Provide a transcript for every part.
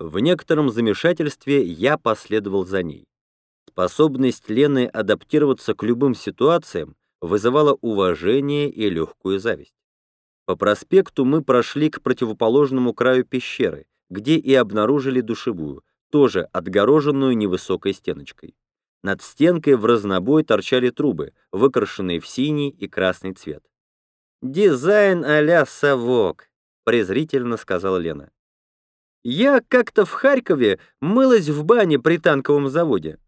В некотором замешательстве я последовал за ней. Способность Лены адаптироваться к любым ситуациям вызывала уважение и легкую зависть. По проспекту мы прошли к противоположному краю пещеры, где и обнаружили душевую, тоже отгороженную невысокой стеночкой. Над стенкой в разнобой торчали трубы, выкрашенные в синий и красный цвет. «Дизайн а-ля совок», — презрительно сказала Лена. «Я как-то в Харькове мылась в бане при танковом заводе».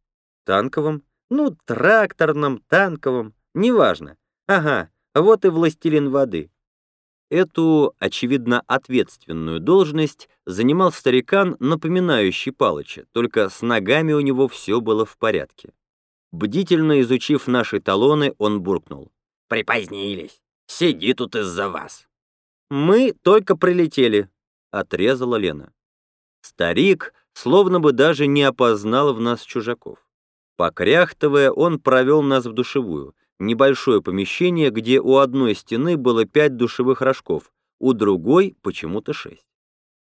«Танковом? Ну, тракторном, танковом, неважно. Ага, вот и властелин воды». Эту, очевидно, ответственную должность занимал старикан, напоминающий Палыча, только с ногами у него все было в порядке. Бдительно изучив наши талоны, он буркнул. «Припозднились. Сиди тут из-за вас». «Мы только прилетели», — отрезала Лена. Старик словно бы даже не опознал в нас чужаков. Покряхтывая, он провел нас в душевую, небольшое помещение, где у одной стены было пять душевых рожков, у другой почему-то шесть.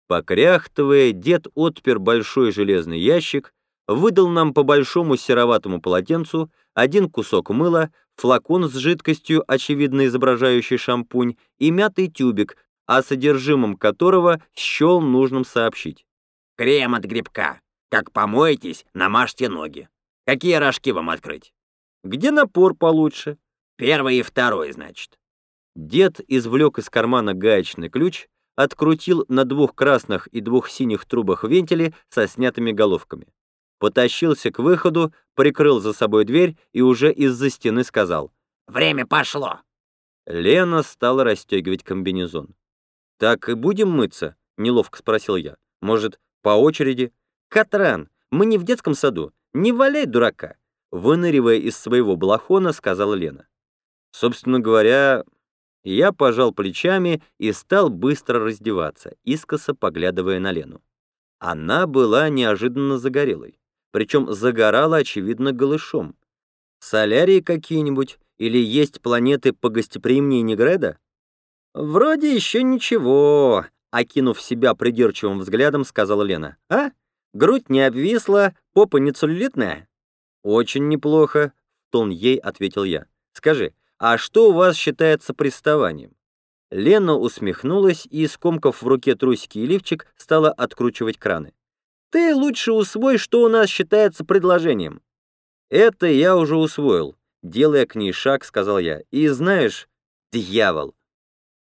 Покряхтывая, дед отпер большой железный ящик, выдал нам по большому сероватому полотенцу один кусок мыла, флакон с жидкостью, очевидно изображающий шампунь, и мятый тюбик, о содержимом которого счел нужным сообщить. «Крем от грибка. Как помоетесь, намажьте ноги. Какие рожки вам открыть?» Где напор получше? Первый и второй, значит. Дед извлек из кармана гаечный ключ, открутил на двух красных и двух синих трубах вентили со снятыми головками. Потащился к выходу, прикрыл за собой дверь и уже из-за стены сказал. «Время пошло!» Лена стала расстегивать комбинезон. «Так и будем мыться?» — неловко спросил я. «Может, по очереди?» «Катран, мы не в детском саду. Не валяй дурака. Выныривая из своего балахона, сказала Лена. Собственно говоря, я пожал плечами и стал быстро раздеваться, искоса поглядывая на Лену. Она была неожиданно загорелой, причем загорала, очевидно, голышом. Солярии какие-нибудь или есть планеты погостеприимнее Негреда? Вроде еще ничего, окинув себя придирчивым взглядом, сказала Лена. А? Грудь не обвисла, попа не целлюлитная? «Очень неплохо», — тон ей ответил я. «Скажи, а что у вас считается приставанием?» Лена усмехнулась и, скомкав в руке трусики и лифчик, стала откручивать краны. «Ты лучше усвой, что у нас считается предложением». «Это я уже усвоил», — делая к ней шаг, сказал я. «И знаешь, дьявол!»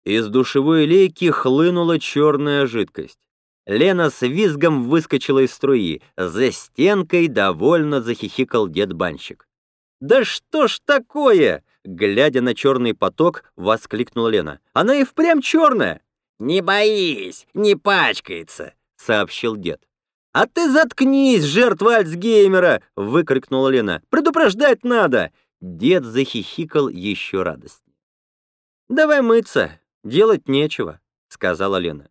Из душевой лейки хлынула черная жидкость. Лена с визгом выскочила из струи. За стенкой довольно захихикал дед-банщик. «Да что ж такое?» Глядя на черный поток, воскликнула Лена. «Она и впрямь черная!» «Не боись, не пачкается», — сообщил дед. «А ты заткнись, жертва Альцгеймера!» — выкрикнула Лена. «Предупреждать надо!» Дед захихикал еще радостнее. «Давай мыться, делать нечего», — сказала Лена.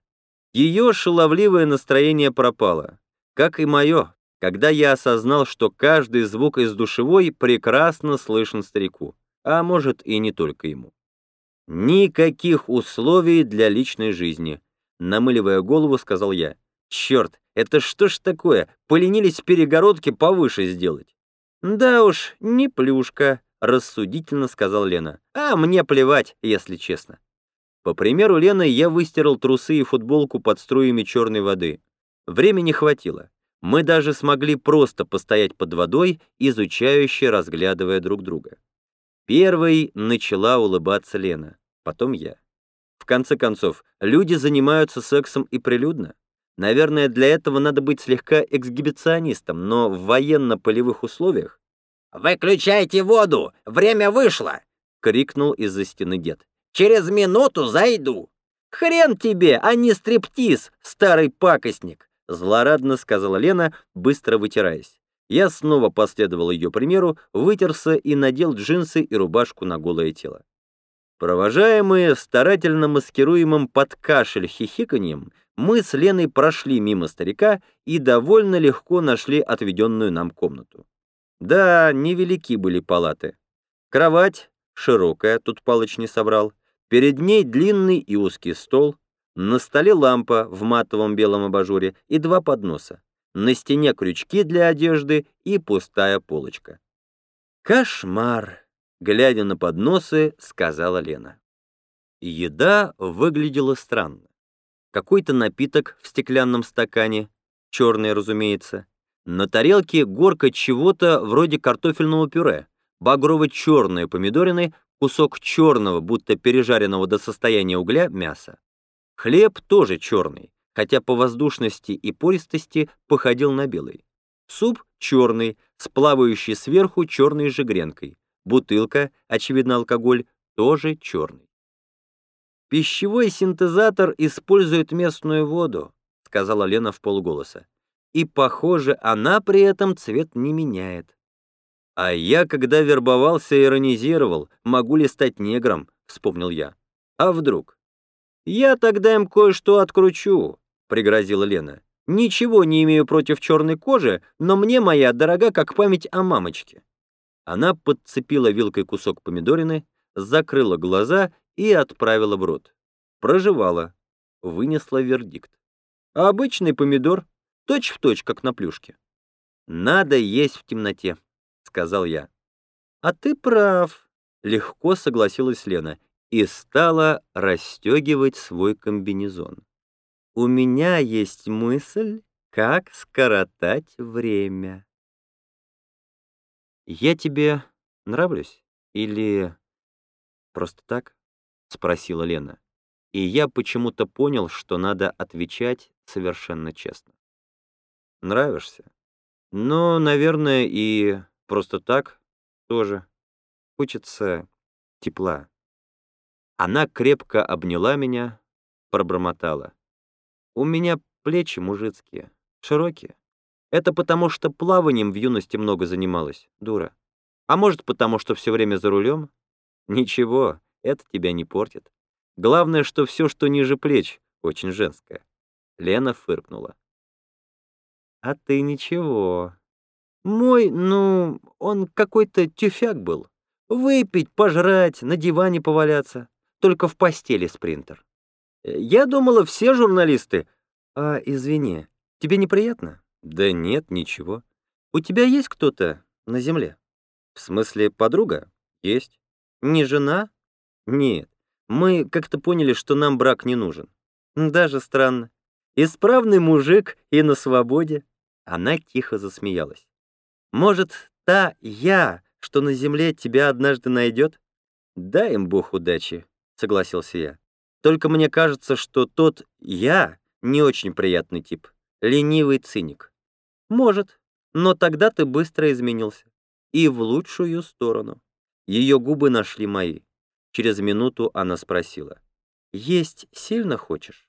Ее шаловливое настроение пропало, как и мое, когда я осознал, что каждый звук из душевой прекрасно слышен старику, а может и не только ему. Никаких условий для личной жизни, намыливая голову, сказал я. Черт, это что ж такое, поленились перегородки повыше сделать? Да уж, не плюшка, рассудительно сказал Лена. А мне плевать, если честно. По примеру Лены я выстирал трусы и футболку под струями черной воды. Времени хватило. Мы даже смогли просто постоять под водой, изучающе разглядывая друг друга. Первой начала улыбаться Лена, потом я. В конце концов, люди занимаются сексом и прилюдно. Наверное, для этого надо быть слегка эксгибиционистом, но в военно-полевых условиях... «Выключайте воду! Время вышло!» — крикнул из-за стены дед. Через минуту зайду». «Хрен тебе, а не стриптиз, старый пакостник!» Злорадно сказала Лена, быстро вытираясь. Я снова последовал ее примеру, вытерся и надел джинсы и рубашку на голое тело. Провожаемые старательно маскируемым под кашель хихиканьем, мы с Леной прошли мимо старика и довольно легко нашли отведенную нам комнату. Да, невелики были палаты. Кровать, широкая, тут Палыч не собрал, Перед ней длинный и узкий стол, На столе лампа в матовом белом абажуре и два подноса. На стене крючки для одежды и пустая полочка. «Кошмар!» — глядя на подносы, сказала Лена. Еда выглядела странно. Какой-то напиток в стеклянном стакане, черный, разумеется. На тарелке горка чего-то вроде картофельного пюре, багрово-черные помидорины, кусок черного, будто пережаренного до состояния угля, мяса. Хлеб тоже черный, хотя по воздушности и пористости походил на белый. Суп черный, с плавающей сверху черной жигренкой. Бутылка, очевидно алкоголь, тоже черный. «Пищевой синтезатор использует местную воду», — сказала Лена в полголоса. «И, похоже, она при этом цвет не меняет». «А я, когда вербовался, иронизировал, могу ли стать негром», — вспомнил я. «А вдруг?» «Я тогда им кое-что откручу», — пригрозила Лена. «Ничего не имею против черной кожи, но мне моя дорога как память о мамочке». Она подцепила вилкой кусок помидорины, закрыла глаза и отправила в рот. Прожевала, вынесла вердикт. Обычный помидор, точь-в-точь, точь, как на плюшке. «Надо есть в темноте», — сказал я. «А ты прав», — легко согласилась Лена и стала расстегивать свой комбинезон. «У меня есть мысль, как скоротать время». «Я тебе нравлюсь? Или просто так?» — спросила Лена. И я почему-то понял, что надо отвечать совершенно честно. «Нравишься? Ну, наверное, и просто так тоже. Хочется тепла». Она крепко обняла меня, пробормотала. «У меня плечи мужицкие, широкие. Это потому, что плаванием в юности много занималась, дура. А может, потому, что все время за рулем? Ничего, это тебя не портит. Главное, что все, что ниже плеч, очень женское. Лена фыркнула. А ты ничего. Мой, ну, он какой-то тюфяк был. Выпить, пожрать, на диване поваляться. Только в постели спринтер. Я думала, все журналисты... А, извини, тебе неприятно? Да нет, ничего. У тебя есть кто-то на земле? В смысле, подруга? Есть. Не жена? Нет, мы как-то поняли, что нам брак не нужен. Даже странно. Исправный мужик и на свободе. Она тихо засмеялась. Может, та я, что на земле тебя однажды найдет? Дай им Бог удачи, согласился я. Только мне кажется, что тот я не очень приятный тип. Ленивый циник. Может, но тогда ты быстро изменился. И в лучшую сторону. Ее губы нашли мои. Через минуту она спросила. «Есть сильно хочешь?»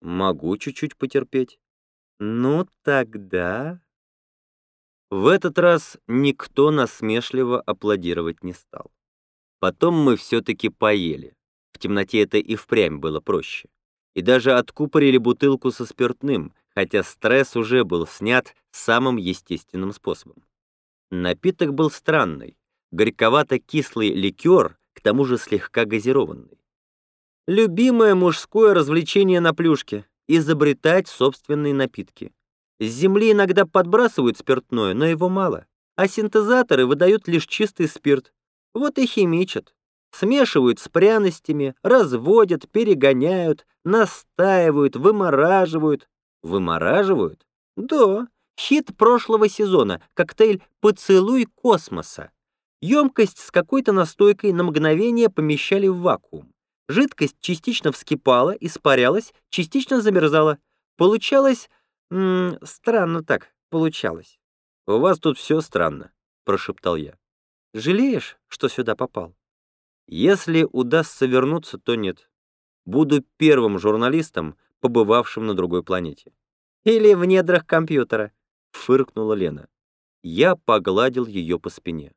«Могу чуть-чуть потерпеть». «Ну тогда...» В этот раз никто насмешливо аплодировать не стал. Потом мы все-таки поели. В темноте это и впрямь было проще. И даже откупорили бутылку со спиртным, хотя стресс уже был снят самым естественным способом. Напиток был странный. Горьковато-кислый ликер к тому же слегка газированный. Любимое мужское развлечение на плюшке — изобретать собственные напитки. С земли иногда подбрасывают спиртное, но его мало, а синтезаторы выдают лишь чистый спирт. Вот и химичат. Смешивают с пряностями, разводят, перегоняют, настаивают, вымораживают. Вымораживают? Да, хит прошлого сезона, коктейль «Поцелуй космоса». Емкость с какой-то настойкой на мгновение помещали в вакуум. Жидкость частично вскипала, испарялась, частично замерзала. Получалось... М -м, странно так получалось. «У вас тут все странно», — прошептал я. «Жалеешь, что сюда попал?» «Если удастся вернуться, то нет. Буду первым журналистом, побывавшим на другой планете». «Или в недрах компьютера», — фыркнула Лена. Я погладил ее по спине.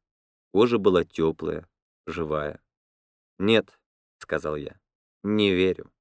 Кожа была теплая, живая. «Нет», — сказал я, — «не верю».